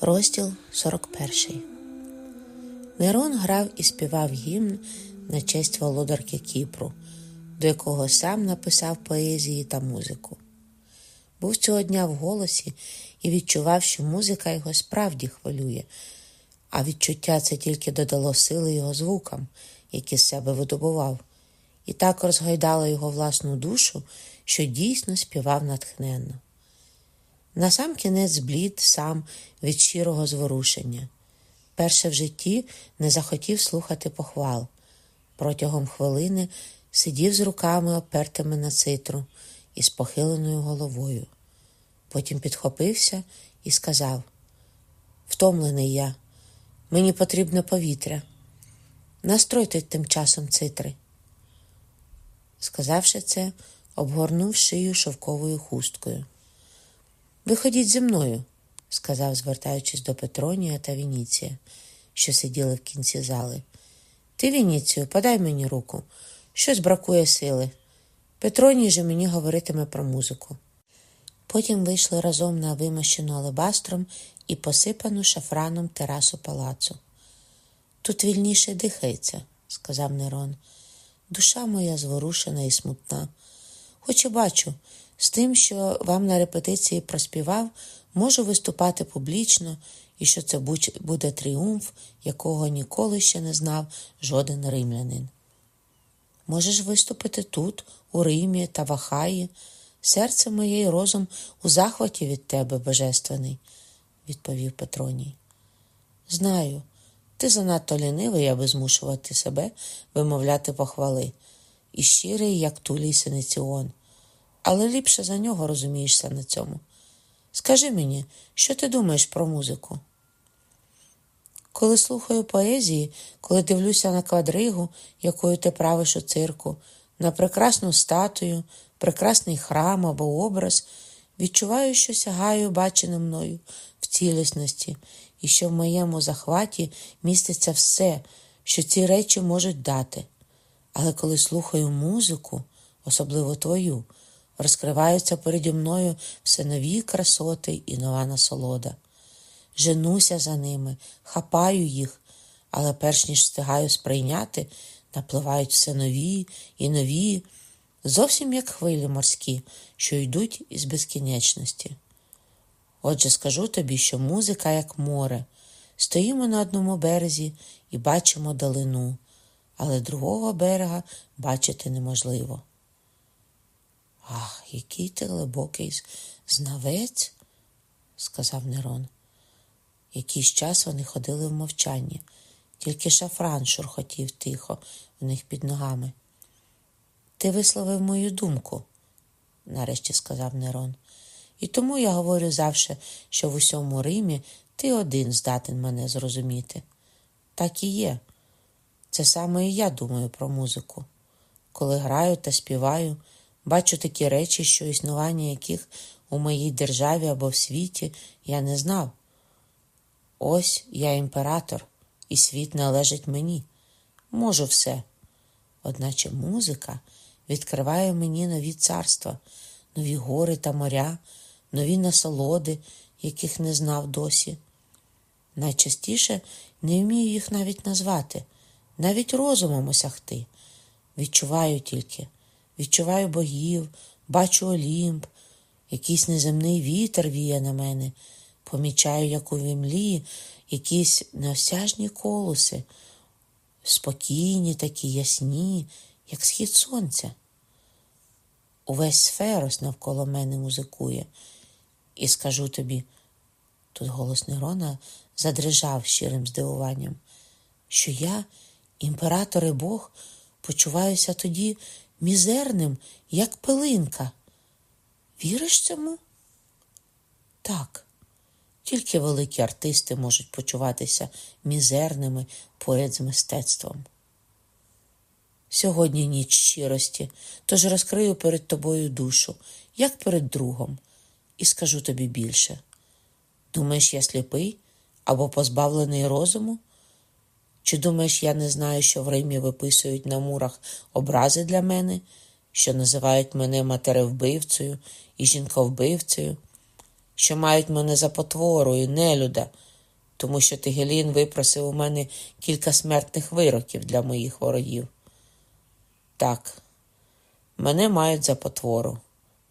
Розділ 41 Нерон грав і співав гімн на честь володарки Кіпру, до якого сам написав поезії та музику. Був цього дня в голосі і відчував, що музика його справді хвилює, а відчуття це тільки додало сили його звукам, які з себе видобував, і так розгойдало його власну душу, що дійсно співав натхненно. Насамкінець зблід сам від щирого зворушення. Перше в житті не захотів слухати похвал. Протягом хвилини сидів з руками, опертими на цитру і з похиленою головою. Потім підхопився і сказав: Втомлений я, мені потрібне повітря. Настройте тим часом цитри. Сказавши це, обгорнув шию шовковою хусткою. Виходіть зі мною, сказав, звертаючись до Петронія та Вініція, що сиділи в кінці зали. Ти, Вініцію, подай мені руку. Щось бракує сили. Петроній же мені говоритиме про музику. Потім вийшли разом на вимощену алебастром і посипану шафраном терасу палацу. Тут вільніше дихається, сказав Нерон. Душа моя зворушена і смутна. Хоч і бачу, з тим, що вам на репетиції проспівав, можу виступати публічно і що це буде тріумф, якого ніколи ще не знав жоден римлянин. Можеш виступити тут, у Римі та в Ахаї, серце моє і розум у захваті від тебе, Божественний, відповів Петроній. Знаю, ти занадто лінивий, аби змушувати себе вимовляти похвали, і щирий, як тулій Синиціон але ліпше за нього розумієшся на цьому. Скажи мені, що ти думаєш про музику? Коли слухаю поезії, коли дивлюся на квадригу, якою ти правиш у цирку, на прекрасну статую, прекрасний храм або образ, відчуваю, що сягаю баченим мною в цілісності, і що в моєму захваті міститься все, що ці речі можуть дати. Але коли слухаю музику, особливо твою, розкриваються переді мною все нові красоти і нова насолода. Женуся за ними, хапаю їх, але перш ніж встигаю сприйняти, напливають все нові і нові, зовсім як хвилі морські, що йдуть із безкінечності. Отже, скажу тобі, що музика, як море, стоїмо на одному березі і бачимо далину, але другого берега бачити неможливо. Ах, який ти глибокий знавець, сказав Нерон. Якийсь час вони ходили в мовчанні, тільки шафран шурхотів тихо в них під ногами. Ти висловив мою думку, нарешті сказав Нерон. І тому я говорю завше, що в усьому Римі ти один здатен мене зрозуміти. Так і є. Це саме і я думаю про музику. Коли граю та співаю. Бачу такі речі, що існування яких у моїй державі або в світі я не знав. Ось я імператор, і світ належить мені. Можу все. Одначе музика відкриває мені нові царства, нові гори та моря, нові насолоди, яких не знав досі. Найчастіше не вмію їх навіть назвати, навіть розумом осягти. Відчуваю тільки відчуваю богів, бачу Олімп, якийсь неземний вітер віє на мене, помічаю, як у вімлі, якісь неосяжні колоси, спокійні, такі ясні, як схід сонця. Увесь сферос навколо мене музикує, і скажу тобі, тут голос Нерона задрижав щирим здивуванням, що я, імператор і Бог, почуваюся тоді мізерним, як пилинка. Віриш цьому? Так, тільки великі артисти можуть почуватися мізерними поряд з мистецтвом. Сьогодні ніч щирості, тож розкрию перед тобою душу, як перед другом, і скажу тобі більше. Думаєш, я сліпий або позбавлений розуму? Чи думаєш, я не знаю, що в Римі виписують на мурах образи для мене, що називають мене матеревбивцею і жінковбивцею, що мають мене за потворою, нелюда, тому що Тигелін випросив у мене кілька смертних вироків для моїх ворогів. Так, мене мають за потвору,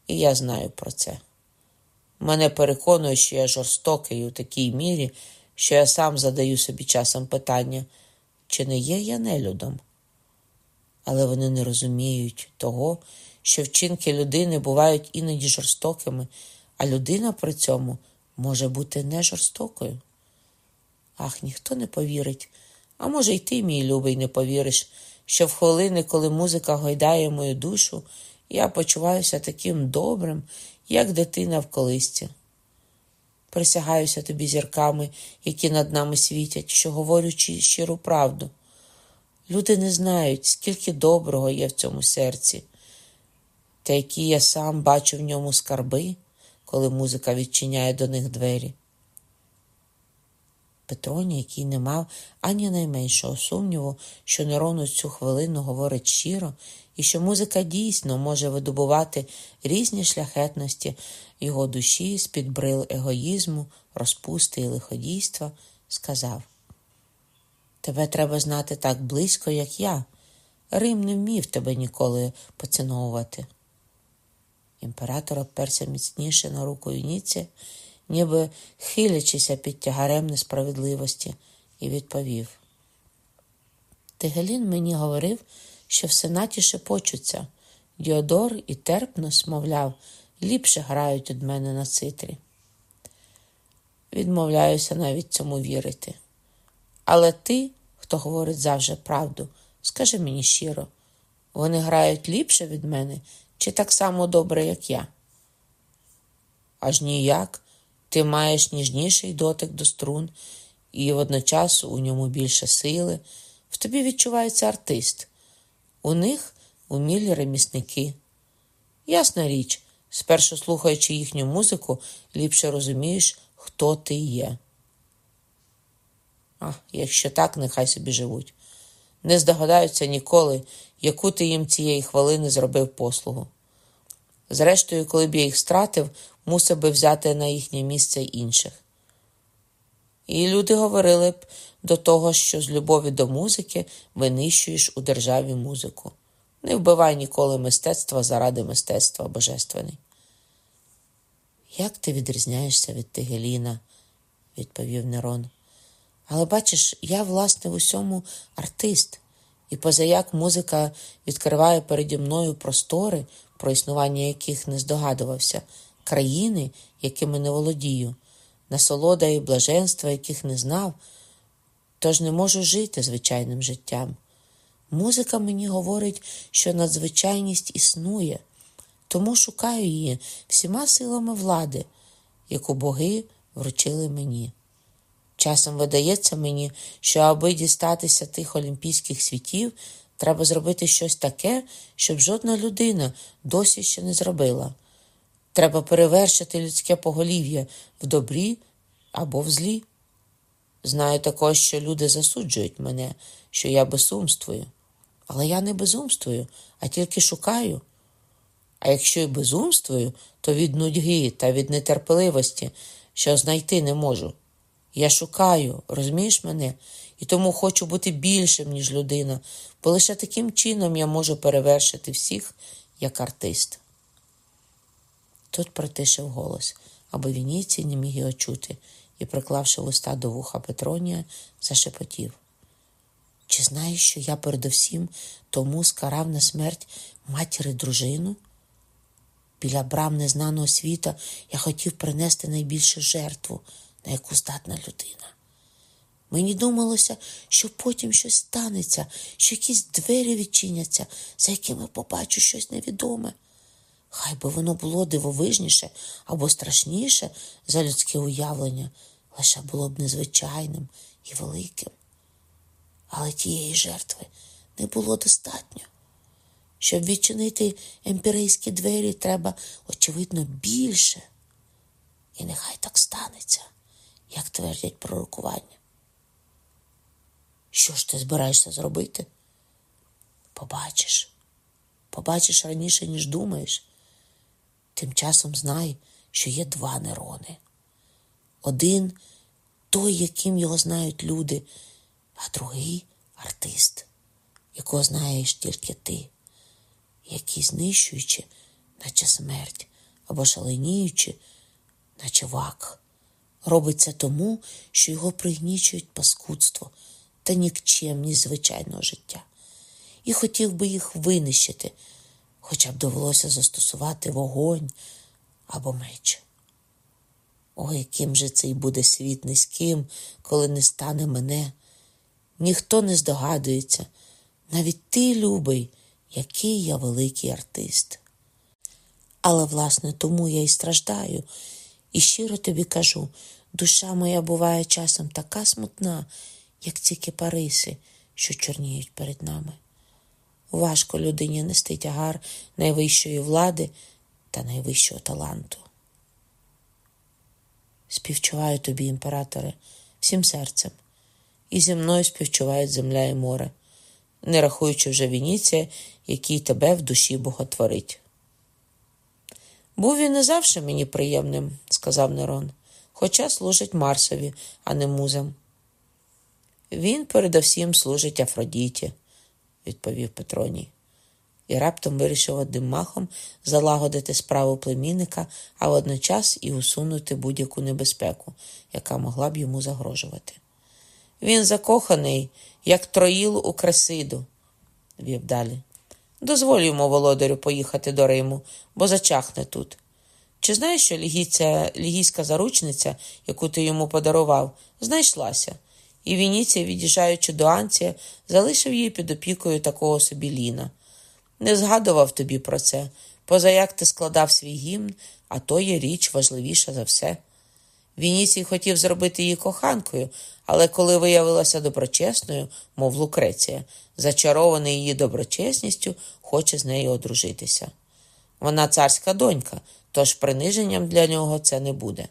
і я знаю про це. Мене переконує, що я жорстокий у такій мірі, що я сам задаю собі часом питання, чи не є я нелюдом. Але вони не розуміють того, що вчинки людини бувають іноді жорстокими, а людина при цьому може бути не жорстокою. Ах, ніхто не повірить, а може, й ти, мій любий, не повіриш, що в хвилини, коли музика гойдає мою душу, я почуваюся таким добрим, як дитина в колисці. Присягаюся тобі зірками, які над нами світять, що говорю щиру правду. Люди не знають, скільки доброго є в цьому серці, та які я сам бачу в ньому скарби, коли музика відчиняє до них двері. Петроні, який не мав ані найменшого сумніву, що Нерон у цю хвилину говорить щиро, і що музика дійсно може видобувати різні шляхетності його душі з-під брил егоїзму, розпусти і лиходійства, сказав: Тебе треба знати так близько, як я. Рим не вмів тебе ніколи поціновувати. Імператор оперся міцніше на руку Юніці, ніби хилячися під тягарем несправедливості, і відповів: Тигелін мені говорив, що в сенаті шепочуться. Діодор і Терпнос, мовляв, ліпше грають від мене на цитрі. Відмовляюся навіть цьому вірити. Але ти, хто говорить завжди правду, скажи мені щиро, вони грають ліпше від мене чи так само добре, як я? Аж ніяк, ти маєш ніжніший дотик до струн, і водночас у ньому більше сили. В тобі відчувається артист. У них умілі ремісники. Ясна річ, спершу слухаючи їхню музику, ліпше розумієш, хто ти є. А, якщо так, нехай собі живуть. Не здогадаються ніколи, яку ти їм цієї хвилини зробив послугу. Зрештою, коли б я їх стратив, мусив би взяти на їхнє місце інших. І люди говорили б до того, що з любові до музики винищуєш у державі музику. Не вбивай ніколи мистецтва заради мистецтва божественний. Як ти відрізняєшся від Тигеліна, відповів Нерон. Але бачиш, я, власне, в усьому артист, і позаяк музика відкриває переді мною простори, про існування яких не здогадувався, країни, якими не володію, насолода і блаженства, яких не знав, тож не можу жити звичайним життям. Музика мені говорить, що надзвичайність існує, тому шукаю її всіма силами влади, яку боги вручили мені. Часом видається мені, що аби дістатися тих олімпійських світів, треба зробити щось таке, щоб жодна людина досі ще не зробила. Треба перевершити людське поголів'я в добрі або в злі. Знаю також, що люди засуджують мене, що я безумствую. Але я не безумствую, а тільки шукаю. А якщо й безумствую, то від нудьги та від нетерпеливості, що знайти не можу. Я шукаю, розумієш мене, і тому хочу бути більшим, ніж людина, бо лише таким чином я можу перевершити всіх як артист. Тут притишив голос, аби Вініцій не міг його чути, і, приклавши листа до вуха Петронія, зашепотів. Чи знаєш, що я передовсім тому скарав на смерть матір і дружину? Біля брам незнаного світа я хотів принести найбільшу жертву, на яку здатна людина. Мені думалося, що потім щось станеться, що якісь двері відчиняться, за якими побачу щось невідоме. Хай би воно було дивовижніше або страшніше за людське уявлення, лише було б незвичайним і великим. Але тієї жертви не було достатньо. Щоб відчинити емпірейські двері, треба, очевидно, більше. І нехай так станеться, як твердять пророкування. Що ж ти збираєшся зробити? Побачиш, побачиш раніше, ніж думаєш. Тим часом знай, що є два Нерони. Один той, яким його знають люди, а другий артист, якого знаєш тільки ти, який знищуючи, наче смерть, або шаленіючи, наче вак. Робиться тому, що його пригнічують паскудство та нікчемність звичайного життя, і хотів би їх винищити, хоча б довелося застосувати вогонь або меч. Ой, яким же цей буде світ низьким, коли не стане мене. Ніхто не здогадується, навіть ти, любий, який я великий артист. Але, власне, тому я і страждаю, і щиро тобі кажу, душа моя буває часом така смутна, як ці кипариси, що чорніють перед нами. Важко людині нести тягар найвищої влади та найвищого таланту. Співчуваю тобі, імператоре, всім серцем, і зі мною співчувають земля і море, не рахуючи вже Вініція, який тебе в душі боготворить. Був він не завжди мені приємним, сказав Нерон, хоча служить Марсові, а не музам. Він передовсім служить Афродіті, відповів Петроній і раптом вирішив одним махом залагодити справу племінника, а водночас і усунути будь-яку небезпеку, яка могла б йому загрожувати. Він закоханий, як троїл у Кресиду, вів далі. Дозволь йому, володарю, поїхати до Риму, бо зачахне тут. Чи знаєш, що лігійська заручниця, яку ти йому подарував, знайшлася, і Вініція, від'їжджаючи до Анція, залишив її під опікою такого собі Ліна. Не згадував тобі про це, поза як ти складав свій гімн, а то є річ важливіша за все. Вініцій хотів зробити її коханкою, але коли виявилася доброчесною, мов Лукреція, зачарований її доброчесністю, хоче з нею одружитися. Вона царська донька, тож приниженням для нього це не буде.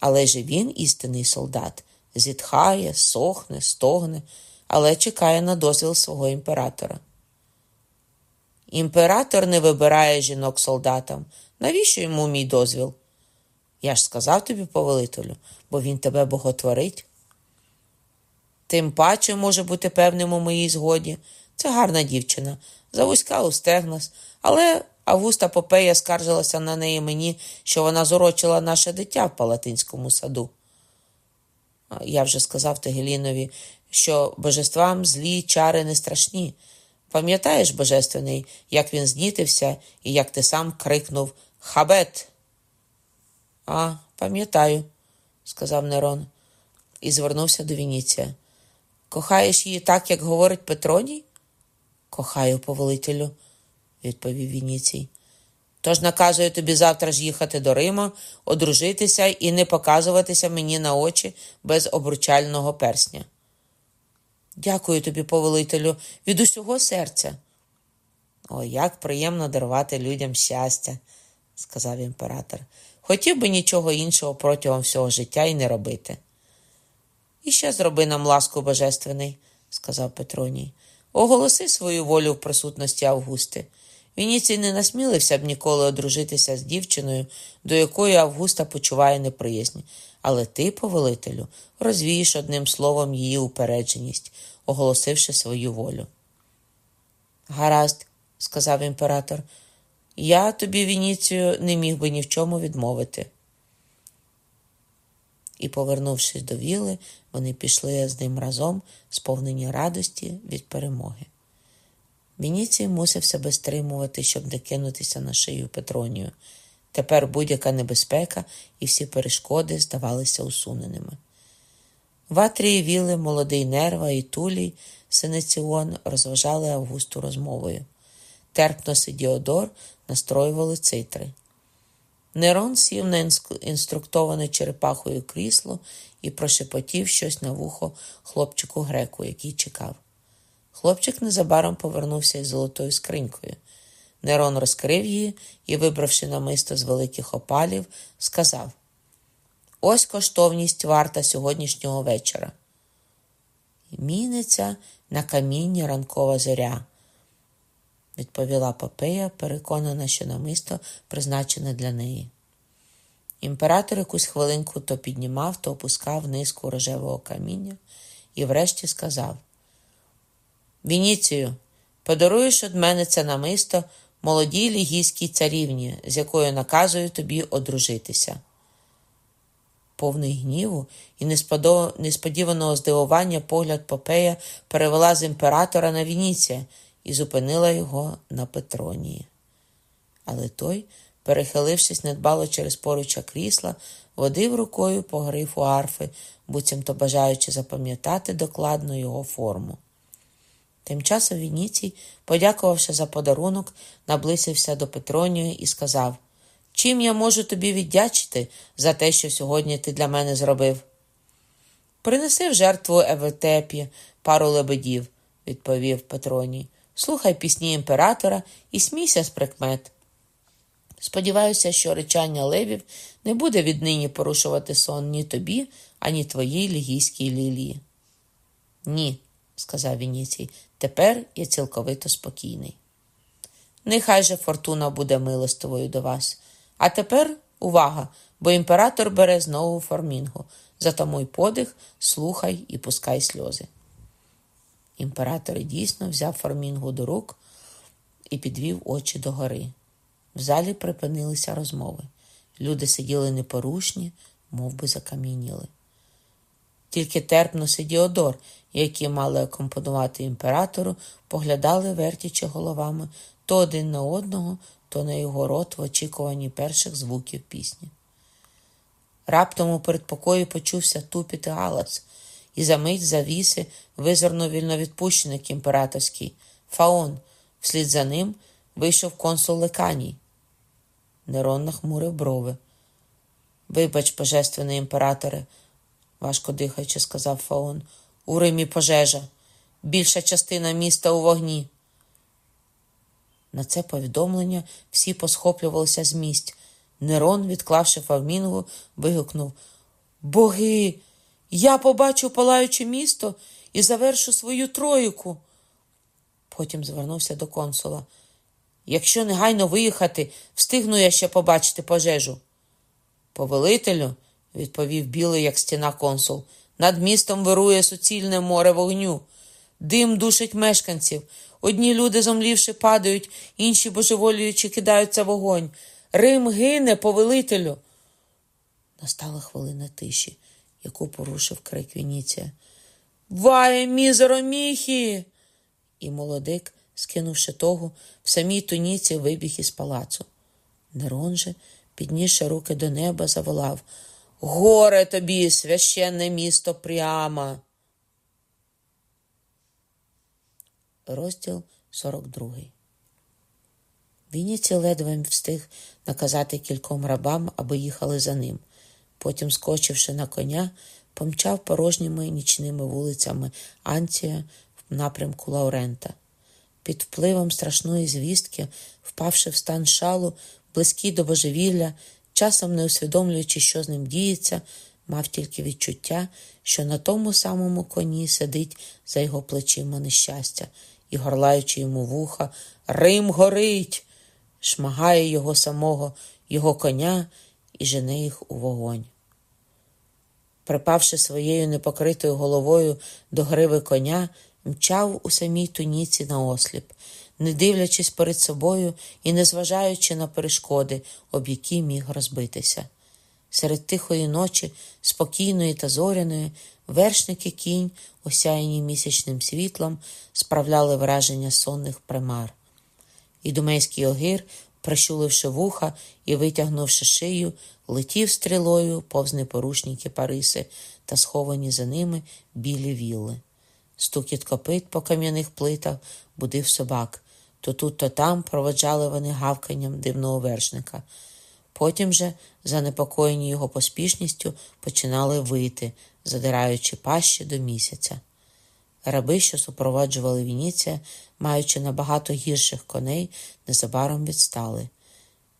Але ж він, істинний солдат, зітхає, сохне, стогне, але чекає на дозвіл свого імператора. Імператор не вибирає жінок солдатам. Навіщо йому мій дозвіл? Я ж сказав тобі, повелителю, бо він тебе боготворить. Тим паче може бути певним у моїй згоді. Це гарна дівчина, завузька у стегнас, але Августа Попея скаржилася на неї мені, що вона зорочила наше дитя в Палатинському саду. Я вже сказав Тегелінові, що божествам злі чари не страшні. Пам'ятаєш, Божественний, як він знітився і як ти сам крикнув Хабет? А, пам'ятаю, сказав Нерон і звернувся до Вініція. Кохаєш її так, як говорить Петроній? Кохаю, повелителю, відповів Вініцій. Тож наказую тобі завтра ж їхати до Рима, одружитися і не показуватися мені на очі без обручального персня. Дякую тобі, повелителю, від усього серця. О, як приємно дарувати людям щастя, сказав імператор. Хотів би нічого іншого протягом всього життя і не робити. І ще зроби нам ласку божественний, сказав Петроній. Оголоси свою волю в присутності Августи. Вініцій не насмілився б ніколи одружитися з дівчиною, до якої Августа почуває неприязнь, але ти, повелителю, розвієш одним словом її упередженість, оголосивши свою волю. Гаразд, сказав імператор, я тобі, Вініцію, не міг би ні в чому відмовити. І, повернувшись до віли, вони пішли з ним разом, сповнені радості від перемоги. Вініцій мусив себе стримувати, щоб не кинутися на шию Петронію. Тепер будь-яка небезпека і всі перешкоди здавалися усуненими. В Атрії віли молодий нерва і Тулій, Сенеціон розважали Августу розмовою. Терпнос і Діодор настроювали цитри. Нерон сів на інструктоване черепахою крісло і прошепотів щось на вухо хлопчику греку, який чекав. Хлопчик незабаром повернувся із золотою скринькою. Нерон розкрив її і, вибравши намисто з великих опалів, сказав: Ось коштовність варта сьогоднішнього вечора. Міниться на камінні ранкова зоря, відповіла Попея, переконана, що намисто призначене для неї. Імператор якусь хвилинку то піднімав, то опускав низку рожевого каміння і врешті сказав: Вініцію, подаруєш від мене це намисто молодій лігійській царівні, з якою наказую тобі одружитися. Повний гніву і несподіваного здивування погляд Попея перевела з імператора на Вініція і зупинила його на Петронії. Але той, перехилившись недбало через поруча крісла, водив рукою по грифу арфи, буцімто бажаючи запам'ятати докладно його форму. Тим часом Вініцій, подякувавши за подарунок, наблизився до Петронію і сказав Чим я можу тобі віддячити за те, що сьогодні ти для мене зробив? Принеси в жертву Еветепі пару лебедів, відповів Петроній. Слухай пісні імператора і смійся з прикмет. Сподіваюся, що речання левів не буде віднині порушувати сон ні тобі, ані твоїй лігійській лілії. Ні, сказав Вініцій, тепер я цілковито спокійний. Нехай же фортуна буде милостивою до вас. А тепер увага, бо імператор бере знову формінгу. Затамуй подих, слухай і пускай сльози. Імператор дійсно взяв формінгу до рук і підвів очі догори. В залі припинилися розмови. Люди сиділи непорушні, мов би закам'яніли. Тільки терпнус і Діодор, які мали акомпонувати імператору, поглядали, вертячи головами то один на одного, то на його рот в очікуванні перших звуків пісні. Раптом у передпокої почувся тупіт і галас, і за мить завіси визирнув вільновідпущеник імператорський Фаон. Вслід за ним вийшов консул Леканій. Нерон нахмурив брови. Вибач, божественний імператоре, важко дихаючи, сказав Фаон. У Римі пожежа. Більша частина міста у вогні. На це повідомлення всі посхоплювалися з місць. Нерон, відклавши фавмінгу, вигукнув Боги, я побачу палаюче місто і завершу свою троїку. Потім звернувся до консула. Якщо негайно виїхати, встигну я ще побачити пожежу. Повелителю, відповів білий, як стіна консул, над містом вирує суцільне море вогню. Дим душить мешканців. Одні люди, зомлівши, падають, інші божеволюючи, кидаються вогонь. Рим гине, повелителю. Настала хвилина тиші, яку порушив крик Вініція. Ває, мізеро міхі! І молодик, скинувши того, в самій туніці вибіг із палацу. Нерон же, піднісши руки до неба, заволав Горе тобі, священне місто прямо. Розділ 42 Вініці ледве встиг наказати кільком рабам, аби їхали за ним. Потім, скочивши на коня, помчав порожніми нічними вулицями Анція в напрямку Лаурента. Під впливом страшної звістки, впавши в стан шалу, близький до божевілля, часом не усвідомлюючи, що з ним діється, мав тільки відчуття, що на тому самому коні сидить за його плечима нещастя і, горлаючи йому вуха, Рим горить, шмагає його самого, його коня і жене їх у вогонь. Припавши своєю непокритою головою до гриви коня, мчав у самій туніці на осліп, не дивлячись перед собою і не зважаючи на перешкоди, об які міг розбитися. Серед тихої ночі, спокійної та зоряної, вершники кінь, осяяні місячним світлом, справляли враження сонних примар. І думейський огір, прищуливши вуха і витягнувши шию, летів стрілою повз непорушні кипариси та сховані за ними білі вілли. Стукіт копит по кам'яних плитах будив собак. То тут, то там проводжали вони гавканням дивного вершника. Потім же, занепокоєні його поспішністю, починали вити, задираючи пащі до місяця. Раби, що супроводжували Вініція, маючи набагато гірших коней, незабаром відстали.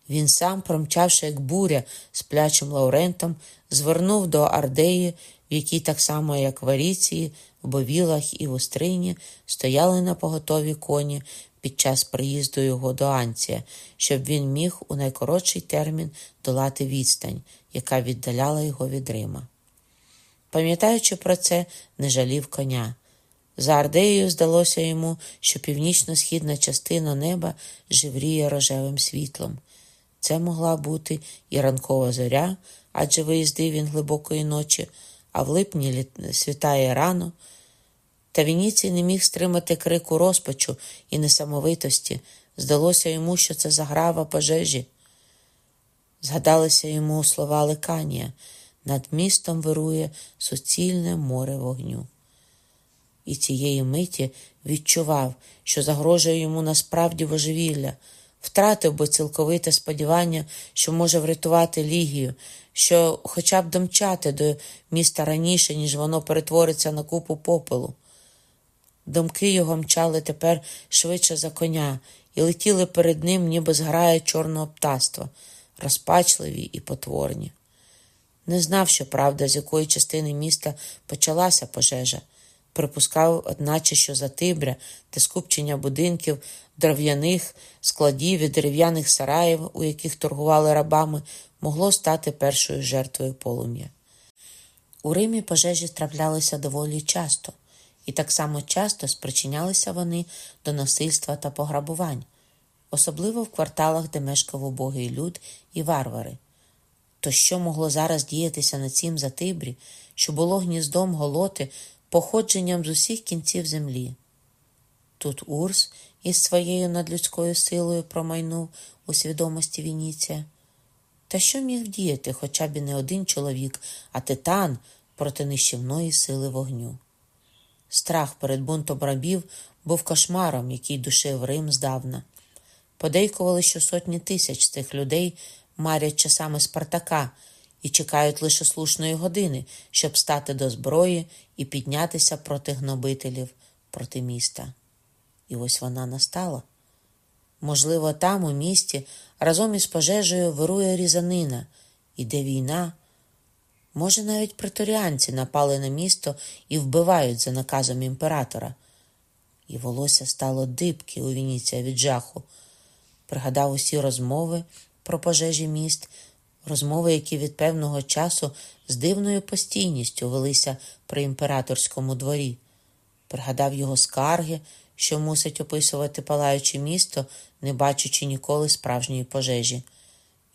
Він сам, промчавши, як буря з плячим Лаурентом, звернув до Ардеї, в якій так само, як в Аріції, в Бовілах і в Острині, стояли на поготові коні під час приїзду його до Анція, щоб він міг у найкоротший термін долати відстань, яка віддаляла його від Рима. Пам'ятаючи про це, не жалів коня. За Ардеєю здалося йому, що північно-східна частина неба живріє рожевим світлом. Це могла бути і ранкова зоря, адже виїздив він глибокої ночі, а в липні світає рано. Та Вініцій не міг стримати крику розпачу і несамовитості. Здалося йому, що це заграва пожежі. Згадалися йому слова Леканія над містом вирує суцільне море вогню. І цієї миті відчував, що загрожує йому насправді божевілля, втратив би цілковите сподівання, що може врятувати Лігію, що хоча б домчати до міста раніше, ніж воно перетвориться на купу попелу. Думки його мчали тепер швидше за коня і летіли перед ним, ніби зграє чорного птаства, розпачливі і потворні. Не знав, що правда, з якої частини міста почалася пожежа. Припускав, одначе, що за Тибря та скупчення будинків, дров'яних складів і дерев'яних сараїв, у яких торгували рабами, могло стати першою жертвою полум'я. У Римі пожежі траплялися доволі часто, і так само часто спричинялися вони до насильства та пограбувань, особливо в кварталах, де мешкав убогий люд і варвари. То що могло зараз діятися на цім затибрі, що було гніздом голоти, походженням з усіх кінців землі? Тут Урс із своєю надлюдською силою промайнув у свідомості Вініція. Та що міг діяти хоча б і не один чоловік, а титан проти нищівної сили вогню? Страх перед бунтом рабів був кошмаром, який душив Рим здавна. Подейкували, що сотні тисяч цих людей марять часами Спартака і чекають лише слушної години, щоб стати до зброї і піднятися проти гнобителів, проти міста. І ось вона настала. Можливо, там, у місті, разом із пожежею вирує різанина, іде війна. Може, навіть преторіанці напали на місто і вбивають за наказом імператора. І волосся стало дибки у Вініція від жаху. Пригадав усі розмови про пожежі міст, розмови, які від певного часу з дивною постійністю велися при імператорському дворі. Пригадав його скарги, що мусить описувати палаюче місто, не бачучи ніколи справжньої пожежі.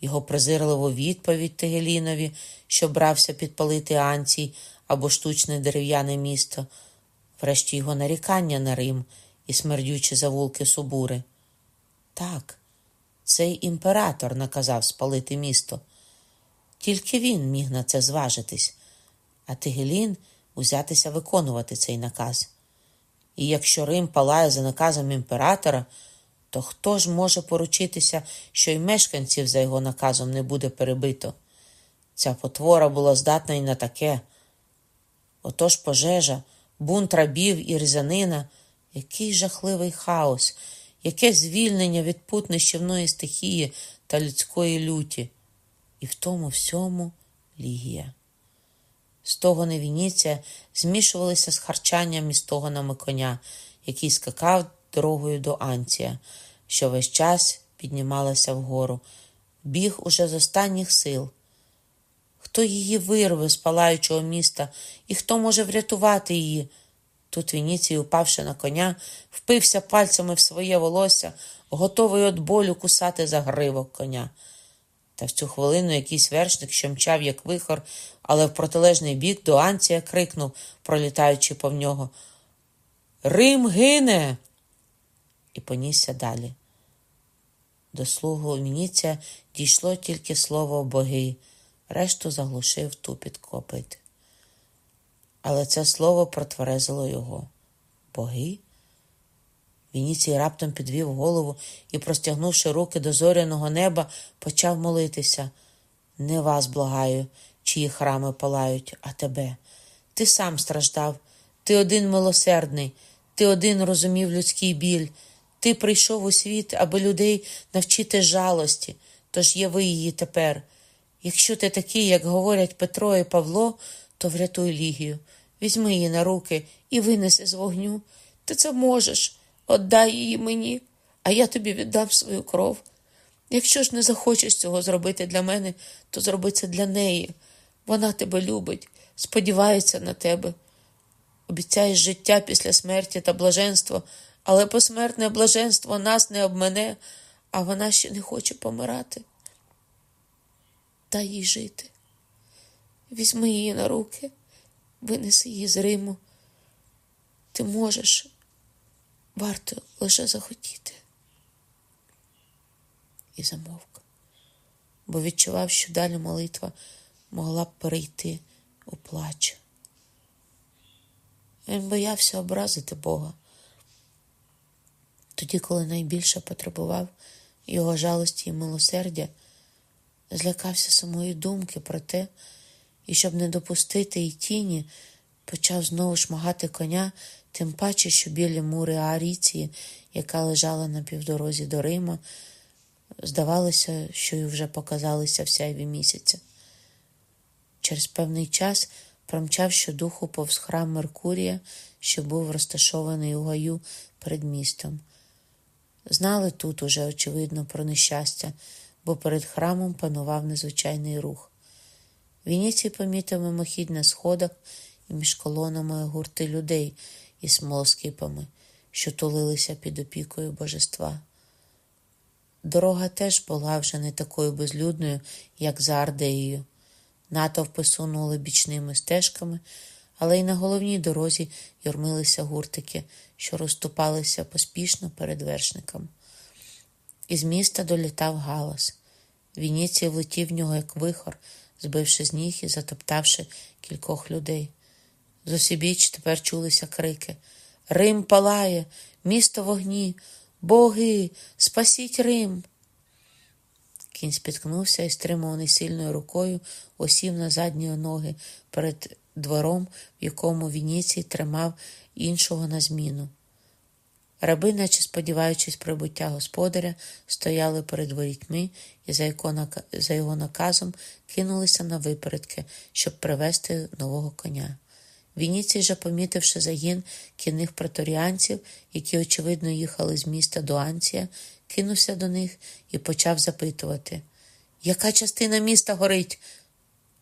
Його презирливу відповідь Тегелінові, що брався підпалити Анцій або штучне дерев'яне місто, врешті його нарікання на Рим і смердючі завулки Субури. Так, цей імператор наказав спалити місто. Тільки він міг на це зважитись, а Тигелін узятися виконувати цей наказ. І якщо Рим палає за наказом імператора, то хто ж може поручитися, що й мешканців за його наказом не буде перебито? Ця потвора була здатна й на таке. Отож пожежа, бунт рабів і різанина, який жахливий хаос, яке звільнення від пут нищівної стихії та людської люті, і в тому всьому лігія. З того невініця змішувалися з харчанням із того коня, який скакав дорогою до Анція, що весь час піднімалася вгору, біг уже з останніх сил. Хто її вирве з палаючого міста і хто може врятувати її? Тут Вініцій, упавши на коня, впився пальцями в своє волосся, готовий від болю кусати за гривок коня. Та в цю хвилину якийсь вершник, що мчав, як вихор, але в протилежний бік до Анція крикнув, пролітаючи пов нього. Рим гине. І понісся далі. До слугу Вініція дійшло тільки слово боги, решту заглушив тупіт копит. Але це слово протверезило його. Боги? Вініцій раптом підвів голову і, простягнувши руки до зоряного неба, почав молитися. Не вас благаю, чиї храми палають, а тебе. Ти сам страждав, ти один милосердний, ти один розумів людський біль. Ти прийшов у світ, аби людей навчити жалості, тож є ви її тепер. Якщо ти такий, як говорять Петро і Павло, то врятуй Лігію, візьми її на руки і винеси з вогню. Ти це можеш, отдай її мені, а я тобі віддам свою кров. Якщо ж не захочеш цього зробити для мене, то зроби це для неї. Вона тебе любить, сподівається на тебе. Обіцяєш життя після смерті та блаженство, але посмертне блаженство нас не обмене, а вона ще не хоче помирати. Дай їй жити. Візьми її на руки, винеси її з Риму. Ти можеш, варто лише захотіти. І замовк, бо відчував, що далі молитва могла б перейти у плач. Він боявся образити Бога. Тоді, коли найбільше потребував його жалості і милосердя, злякався самої думки про те, і щоб не допустити й тіні, почав знову шмагати коня, тим паче, що біля мури Аріції, яка лежала на півдорозі до Рима, здавалося, що й вже показалися в сяйві місяця. Через певний час промчав щодуху повз храм Меркурія, що був розташований у гаю перед містом. Знали тут уже, очевидно, про нещастя, бо перед храмом панував незвичайний рух. Вініцій помітив мимохідь на сходах і між колонами гурти людей із смолоскипами, що тулилися під опікою божества. Дорога теж була вже не такою безлюдною, як за Ардеєю. Натовпи сунули бічними стежками, але й на головній дорозі юрмилися гуртики, що розступалися поспішно перед вершником. Із міста долітав галас. Вініцій влетів в нього, як вихор, збивши з ніг і затоптавши кількох людей. З усібіч тепер чулися крики Рим палає, місто вогні, боги, спасіть Рим. Кінь спіткнувся і, стримуваний сильною рукою, осів на задні ноги перед двором, в якому Вініцій тримав іншого на зміну. Раби, наче сподіваючись прибуття господаря, стояли перед ворітьми і за його наказом кинулися на випередки, щоб привезти нового коня. Вініцій же, помітивши загін кінних преторіанців, які, очевидно, їхали з міста до Анція, кинувся до них і почав запитувати Яка частина міста горить?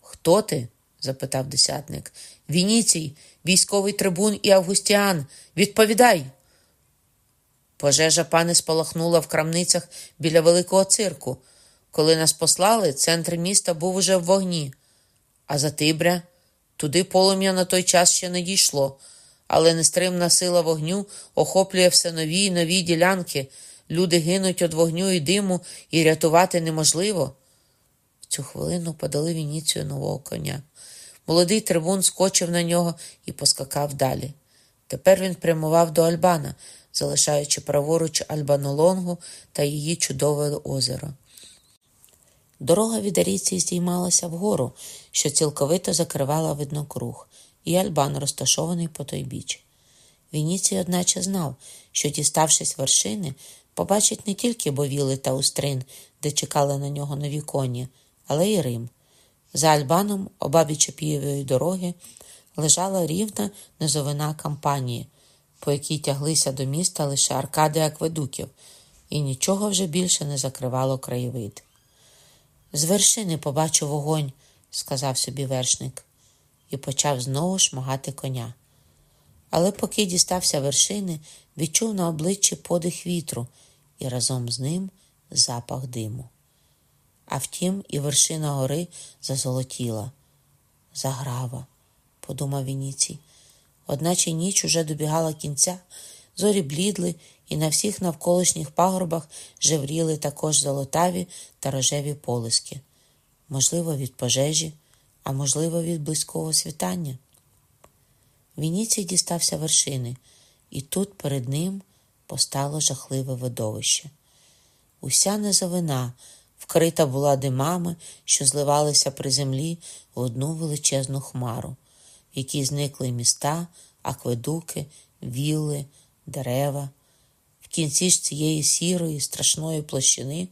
Хто ти? запитав десятник. Вініцій, військовий трибун і Августіан. Відповідай. Пожежа пане спалахнула в крамницях біля великого цирку. Коли нас послали, центр міста був уже в вогні, а за Тибря туди полум'я на той час ще не дійшло, але нестримна сила вогню охоплює все нові й нові ділянки. Люди гинуть від вогню і диму, і рятувати неможливо. В цю хвилину подали Вініцію нового коня. Молодий трибун скочив на нього і поскакав далі. Тепер він прямував до Альбана, залишаючи праворуч Альбанолонгу та її чудове озеро. Дорога від Аріції здіймалася вгору, що цілковито закривала виднокруг, і Альбан розташований по той біч. Вініцій, одначе, знав, що, діставшись вершини, побачить не тільки Бовіли та Устрин, де чекали на нього нові коні, але й Рим. За Альбаном, обабіч Опієвої дороги, лежала рівна низовина кампанії, по якій тяглися до міста лише аркади акведуків, і нічого вже більше не закривало краєвид. З вершини побачу вогонь, сказав собі вершник, і почав знову шмагати коня. Але поки дістався вершини, відчув на обличчі подих вітру і разом з ним запах диму. А втім, і вершина гори зазолотіла. Заграва, подумав Вініцій. Одначе ніч уже добігала кінця, зорі блідли, і на всіх навколишніх пагорбах жевріли також золотаві та рожеві полиски, можливо, від пожежі, а можливо, від близького світання. Вініцій дістався вершини, і тут перед ним постало жахливе видовище. Уся низовина вкрита була димами, що зливалися при землі в одну величезну хмару, в якій зникли міста, акведуки, вілли, дерева. Кінці ж цієї сірої, страшної площини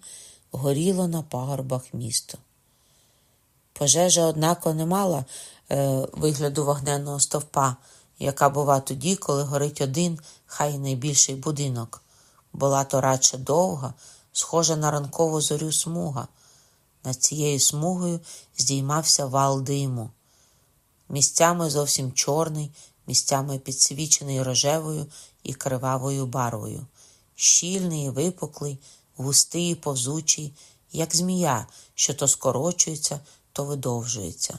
горіло на пагорбах місто. Пожежа, однако, не мала е, вигляду вогненного стовпа, яка бува тоді, коли горить один, хай найбільший будинок. Була то радше довга, схожа на ранкову зорю смуга. Над цією смугою здіймався вал диму. Місцями зовсім чорний, місцями підсвічений рожевою і кривавою барвою, щільний і випуклий, густий і повзучий, як змія, що то скорочується, то видовжується.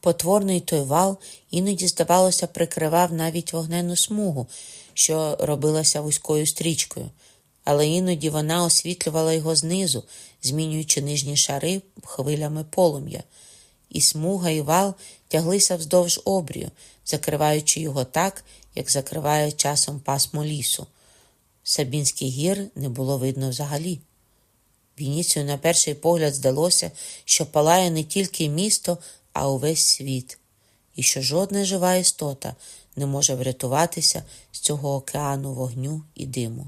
Потворний той вал іноді, здавалося, прикривав навіть вогнену смугу, що робилася вузькою стрічкою, але іноді вона освітлювала його знизу, змінюючи нижні шари хвилями полум'я, і смуга і вал тяглися вздовж обрію, закриваючи його так, як закриває часом пасмо лісу. Сабінських гір не було видно взагалі. Вініцію на перший погляд здалося, що палає не тільки місто, а увесь світ, і що жодна жива істота не може врятуватися з цього океану вогню і диму.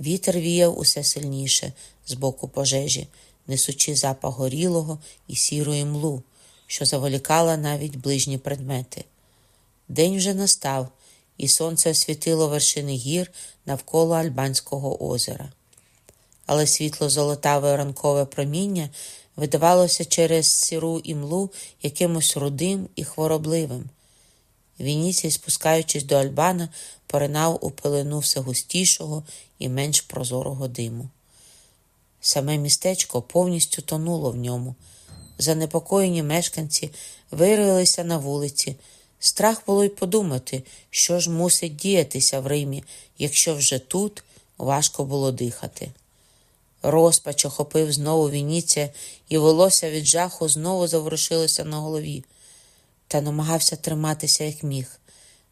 Вітер віяв усе сильніше з боку пожежі, несучи запах горілого і сірої млу, що заволікала навіть ближні предмети. День вже настав, і сонце освітило вершини гір навколо Альбанського озера. Але світло золотаве ранкове проміння видавалося через сіру імлу якимось рудим і хворобливим. Вініцій, спускаючись до Альбана, поринав у пилину все густішого і менш прозорого диму. Саме містечко повністю тонуло в ньому. Занепокоєні мешканці вирилися на вулиці. Страх було й подумати, що ж мусить діятися в Римі, якщо вже тут важко було дихати. Розпач охопив знову Вініція, і волосся від жаху знову заворушилося на голові, та намагався триматися, як міг.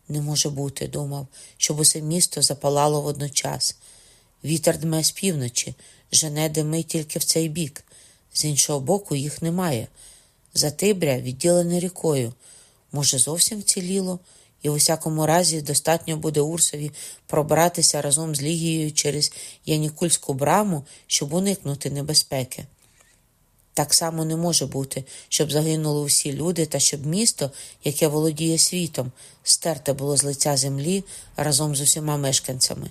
Не може бути, думав, щоб усе місто запалало водночас. Вітер дме з півночі, жене дими тільки в цей бік, з іншого боку, їх немає. Затибря відділене рікою. Може, зовсім вціліло, і в усякому разі достатньо буде Урсові пробратися разом з Лігією через Янікульську браму, щоб уникнути небезпеки. Так само не може бути, щоб загинули усі люди та щоб місто, яке володіє світом, стерте було з лиця землі разом з усіма мешканцями.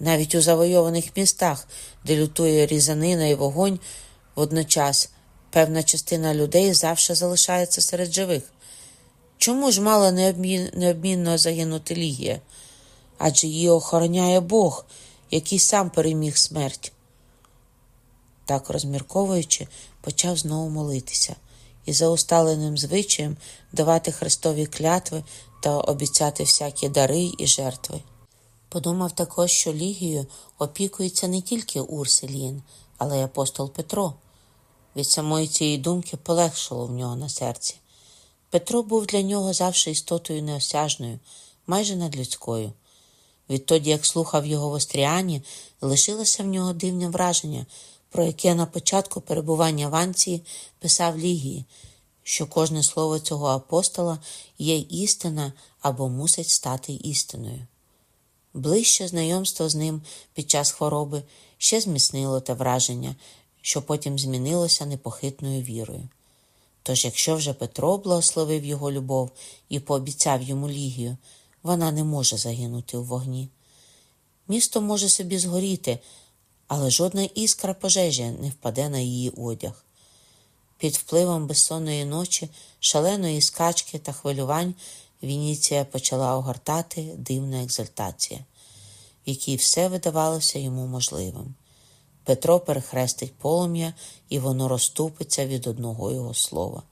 Навіть у завойованих містах, де лютує різанина і вогонь, водночас певна частина людей завжди залишається серед живих. Чому ж мала необмінно загинути Лігія? Адже її охороняє Бог, який сам переміг смерть. Так, розмірковуючи, почав знову молитися і за усталеним звичаєм давати Христові клятви та обіцяти всякі дари і жертви. Подумав також, що Лігію опікується не тільки Урселін, але й апостол Петро. Від самої цієї думки полегшило в нього на серці. Петро був для нього завжди істотою неосяжною, майже надлюдською. Відтоді, як слухав його в Остріані, лишилося в нього дивне враження, про яке на початку перебування в Анції писав Лігії, що кожне слово цього апостола є істина або мусить стати істиною. Ближче знайомство з ним під час хвороби ще зміцнило те враження, що потім змінилося непохитною вірою. Тож, якщо вже Петро благословив його любов і пообіцяв йому лігію, вона не може загинути у вогні. Місто може собі згоріти, але жодна іскра пожежі не впаде на її одяг. Під впливом безсонної ночі, шаленої скачки та хвилювань Вініція почала огортати дивна екзальтація, в якій все видавалося йому можливим. Петро перехрестить полум'я, і воно розступиться від одного його слова.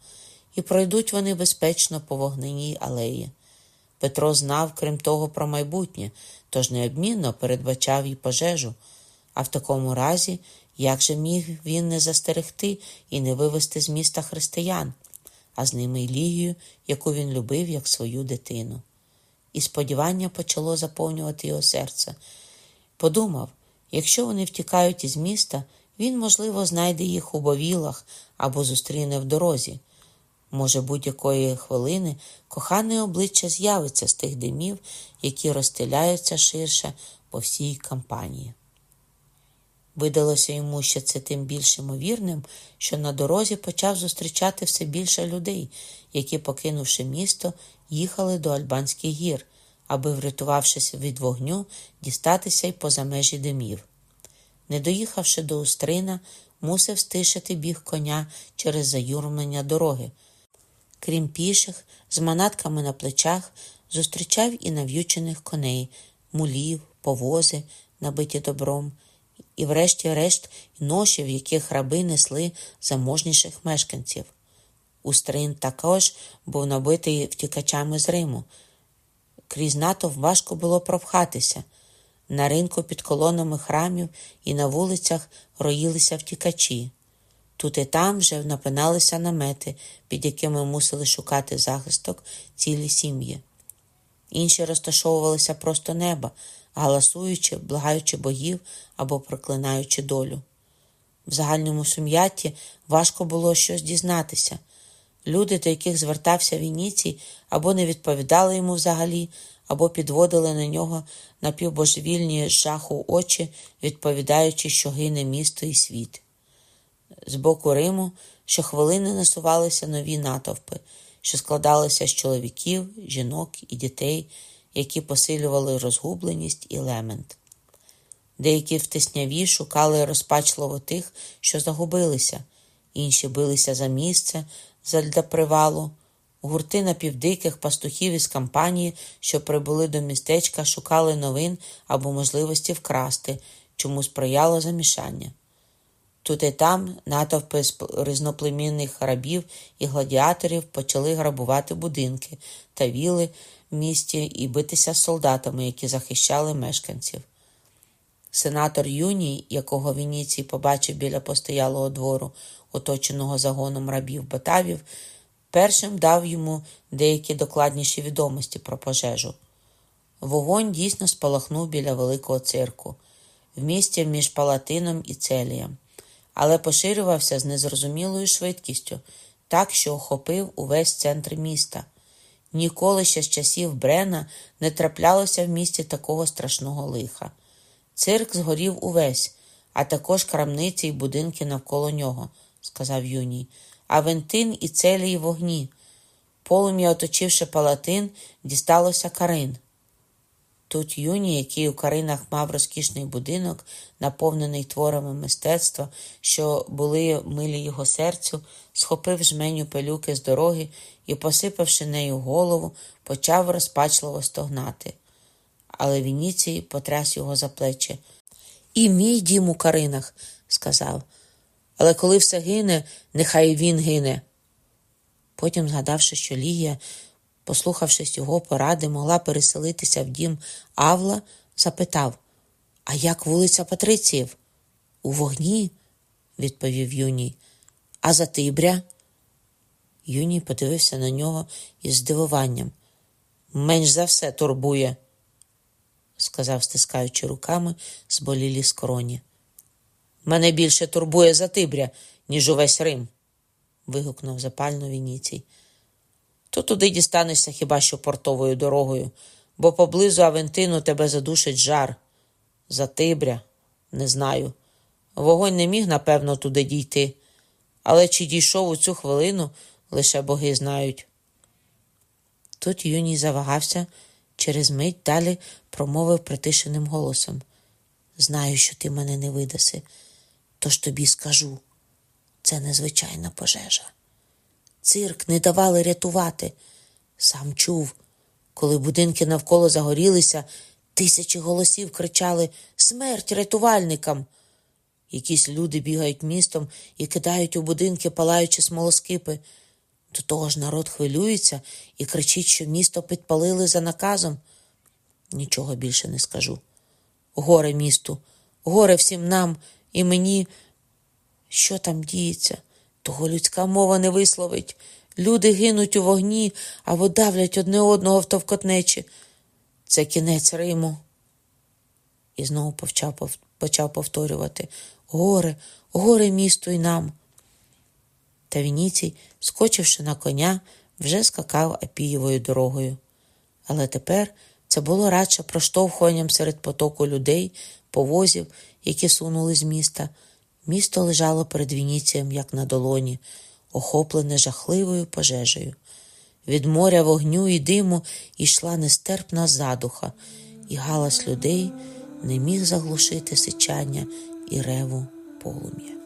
І пройдуть вони безпечно по вогненій алеї. Петро знав, крім того, про майбутнє, тож неодмінно передбачав і пожежу. А в такому разі, як же міг він не застерегти і не вивести з міста християн, а з ними й лігію, яку він любив як свою дитину. І сподівання почало заповнювати його серце. Подумав, Якщо вони втікають із міста, він, можливо, знайде їх у бовілах або зустріне в дорозі. Може, будь-якої хвилини кохане обличчя з'явиться з тих димів, які розстеляються ширше по всій кампанії. Видалося йому ще це тим більш ймовірним, що на дорозі почав зустрічати все більше людей, які, покинувши місто, їхали до Альбанських гір, аби, врятувавшись від вогню, дістатися й поза межі димів. Не доїхавши до Устрина, мусив стишити біг коня через заюрмлення дороги. Крім піших, з манатками на плечах, зустрічав і нав'ючених коней, мулів, повози, набиті добром, і, врешті-решт, ноші, в яких раби несли заможніших мешканців. Устрин також був набитий втікачами з Риму. Крізь натовп важко було пропхатися. На ринку під колонами храмів і на вулицях роїлися втікачі. Тут і там вже напиналися намети, під якими мусили шукати захисток цілі сім'ї. Інші розташовувалися просто неба, галасуючи, благаючи богів або проклинаючи долю. В загальному сум'ятті важко було щось дізнатися. Люди, до яких звертався Вініцій, або не відповідали йому взагалі, або підводили на нього напівбожевільні жаху очі, відповідаючи, що гине місто і світ. З боку Риму щохвилини насувалися нові натовпи, що складалися з чоловіків, жінок і дітей, які посилювали розгубленість і лемент. Деякі втисняві шукали розпачливо тих, що загубилися, інші билися за місце для привалу. Гурти напівдиких пастухів із кампанії, що прибули до містечка, шукали новин або можливості вкрасти, чому сприяло замішання. Тут і там натовпи різноплемінних рабів і гладіаторів почали грабувати будинки та віли в місті і битися з солдатами, які захищали мешканців. Сенатор Юній, якого Вініцій побачив біля постоялого двору, оточеного загоном рабів батавів, першим дав йому деякі докладніші відомості про пожежу. Вогонь дійсно спалахнув біля великого цирку, в місті між Палатином і Целієм, але поширювався з незрозумілою швидкістю, так що охопив увесь центр міста. Ніколи ще з часів Брена не траплялося в місті такого страшного лиха. Цирк згорів увесь, а також крамниці й будинки навколо нього, сказав Юній. Авентин і целії вогні. Полум'я, оточивши палатин, дісталося Карин. Тут Юні, який у Каринах мав розкішний будинок, наповнений творами мистецтва, що були милі його серцю, схопив жменю пилюки з дороги і, посипавши нею голову, почав розпачливо стогнати. Але Вініцій потряс його за плечі. І мій дім у Каринах, сказав. Але коли все гине, нехай він гине. Потім, згадавши, що Лігія, послухавшись його поради, могла переселитися в дім Авла, запитав А як вулиця Патриціїв? У вогні, відповів Юній. А за Тибря? Юній подивився на нього із здивуванням. Менш за все турбує, сказав, стискаючи руками зболілі скроні. Мене більше турбує Затибря, ніж увесь Рим, вигукнув запально Вініцій. То туди дістанешся хіба що портовою дорогою, бо поблизу Авентину тебе задушить жар. Затибря, не знаю. Вогонь не міг, напевно, туди дійти, але чи дійшов у цю хвилину, лише боги знають. Тут Юній завагався, через мить далі промовив притишеним голосом. Знаю, що ти мене не видаси. Тож тобі скажу, це незвичайна пожежа. Цирк не давали рятувати. Сам чув, коли будинки навколо загорілися, тисячі голосів кричали Смерть рятувальникам. Якісь люди бігають містом і кидають у будинки, палаючи смолоскипи. До того ж народ хвилюється і кричить, що місто підпалили за наказом. Нічого більше не скажу. Горе місту, горе всім нам і мені, що там діється, того людська мова не висловить. Люди гинуть у вогні або давлять одне одного в товкотнечі. Це кінець Риму. І знову почав, повторювати горе, горе місту й нам. Та Вініцій, скочивши на коня, вже скакав Апієвою дорогою. Але тепер це було радше проштовхуванням серед потоку людей повозів, які сунули з міста. Місто лежало перед Вініцієм, як на долоні, охоплене жахливою пожежею. Від моря вогню і диму йшла нестерпна задуха, і галас людей не міг заглушити сичання і реву полум'я.